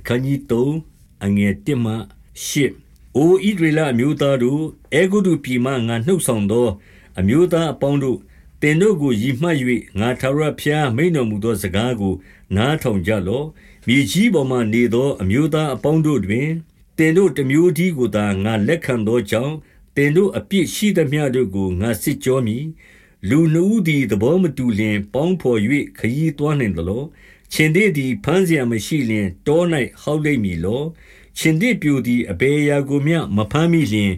အခန်းကြီး3အငယ်1မှ8အိုဣဒရလအမျိုးသားတို့အေဂုတုပြည်မှငါနှုတ်ဆောင်သော အမျိုးသားအပေါင်းတို့တင်တို့ကိုယီမှတ်၍ငါထာဝရဘုရားမိန်တော်မူသောစကားကိုနားထောင်ကြလော့မြေကြီးပေါ်မှနေသောအမျိုးသားအပေါင်းတို့တွင်တင်တို့တမျိုးဒီကိုသာငါလက်ခံသောကြောင့်တင်တို့အပြစ်ရှိသမျှတို့ကိုငါစစ်ကြောမည် လူနှစ်ဦးသည်သဘောမတူလျှင် ပေါင်းဘော်၍ခရီးသွားနိုင်သလော။ခြင်္သေ့သည် ဘမ်းစရာမရှိလျှင် တော၌ဟောက်လိမ့်မည်လော။ခြင်္သေ့ပျိုသည် အဘယ်အရာကိုမျှ မဘမ်းမိလျှင်၊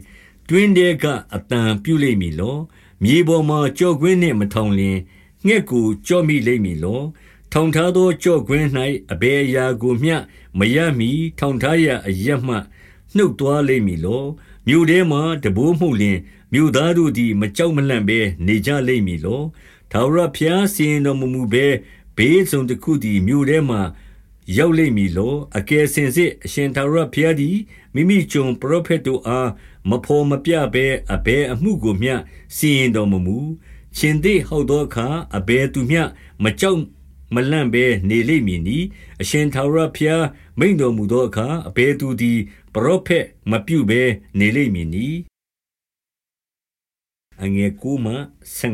တွင်းထဲကအသံပြုလိမ့်မည်လော။မြေပေါ်မှာ ကျော့ကွင်းနှင့်မထောင်လျှင်၊ငှက်ကို ကျော့မိလိမ့်မည်လော။ထောင်ထားသော ကျော့ကွင်း၌အဘယ်အရာကိုမျှ မရမှီ ထောင်ထားရာအရပ်မှ နှုတ်သွားလိမ့်မည်လောမြို့ထဲမှတဘိုးမှုလျင်မြို့သားတို့သည် မကြောက်မလန့်ဘဲနေကြလိမ့်မည်လောထာဝရဘုရားစီရင်တော်မမူဘဲဘေးဆုံးတစ်ခုသည်မြို့ထဲမှရောက်လိမ့်မည်လောအကယ်စင်စစ်အရှင်သာရဘုရားသည်မိမိကျွန်ပရောဖက်တို့အားမဖော်မပြဘဲအဘယ်အမှုကိုမျှစီရင်တော်မမူရှင်သေးဟောက်သောအခါအဘယ်သူမျှမကြောက်မလန့်ဘဲနေလိမ့်မည်နီအရှင်သာရဘုရားမိန်တော်မူသောအခါအဘယ်သူသည် ပရောဖက်မပြုဘဲနေလိမ့်မည်နီအငယ်ကူမ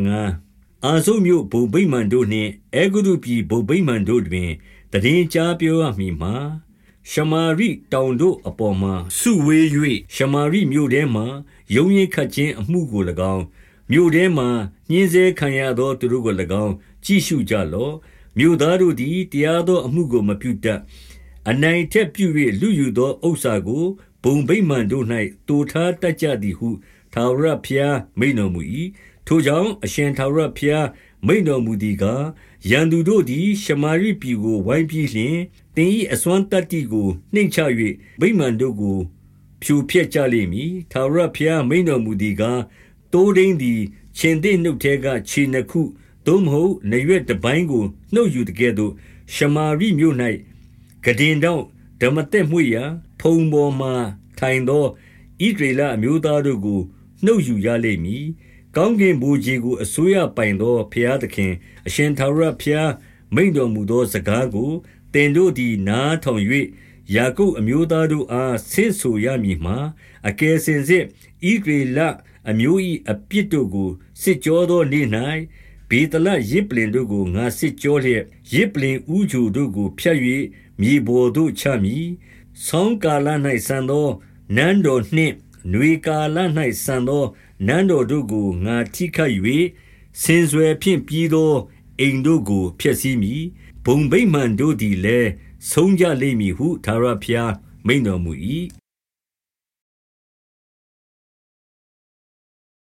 15အာဇုမြို့ဘုံဗိမာန်တို့နှင့်အေဂုရုပြည်ဘုံဗိမာန်တို့တွင်တည်င်းကြားပြောရမည်မှာရှမာရိတောင်တို့အပေါ်မှာစုဝေး၍ရှမာရိမြို့ထဲမှယုံရင်ခတ်ခြင်းအမှုကို၎င်းမြို့ထဲမှညင်းဆဲခံရသောသူတို့ကို၎င်းကြည့်ရှုကြလော့မြို့သားတို့သည်တရားသောအမှုကိုမပြုတတ် အနိုင်ထက်ပြု၍လူယူသောဥစ္စာကို ဘုံဗိမာန်တို့၌တူထားတတ်ကြသည်ဟု ထာဝရဘုရား မိန်တော်မူ၏ထိုကြောင့် အရှင်ထာဝရဘုရား မိန်တော်မူသည်ကား ရန်သူတို့သည် ရှမာရိပြည်ကို ဝိုင်းပြီးလျှင်တင်၏အစွမ်းတတ္တိကို နှိမ့်ချ၍ဗိမာန်တို့ကို ဖြူဖျက်ကြလိမ့်မည် ထာဝရဘုရား မိန်တော်မူသည်ကားတိုးဒိန်သည်ရှင်သည်နှုတ်ထဲက ခြေနှခု သို့မဟုတ်နရွက်တပိုင်းကို နှုတ်ယူတကဲ့သို့ ရှမာရိမြို့၌ ဂဒင်တော့ဓမ္မတက်မှုရာဖုံပေါ်မှထိုင်သောဣဒရေလအမျိုးသားတို့ကိုနှုတ်ယူရလိမ့်မည်ကောင်းကင်ဘုရားကိုအစိုးရပိုင်သောဘုရားသခင် အရှင်သာရဘုရားမိန်တော်မူသောစကားကိုတင်တို့သည်နားထောင်၍ယာကုပ်အမျိုးသားတို့အားဆင့်ဆိုရမည်မှာအကယ်စင်စစ်ဤဒေလအမျိုး၏အပြစ်တို့ကိုစစ်ကြောသောနေ့၌ ဘေတလရစ်ပလင်တို့ကိုငါစစ်ကြောလျက်ရစ်ပလင်ဥဂျူတို့ကိုဖြတ်၍မြေပေါ်သို့ချမည်ဆောင်းကာလ၌ဆန်သောနန်းတော်နှင့်နွေကာလ၌ဆန်သောနန်းတော်တို့ကိုငါထိခိုက်၍စင်စွယ်ဖြင့်ပြီးသောအိမ်တို့ကိုဖျက်ဆီးမည်ဘုံဗိမှန်တို့သည်လည်းဆုံးကြလိမ့်မည်ဟုသာရဖျားမိန်တော်မူ၏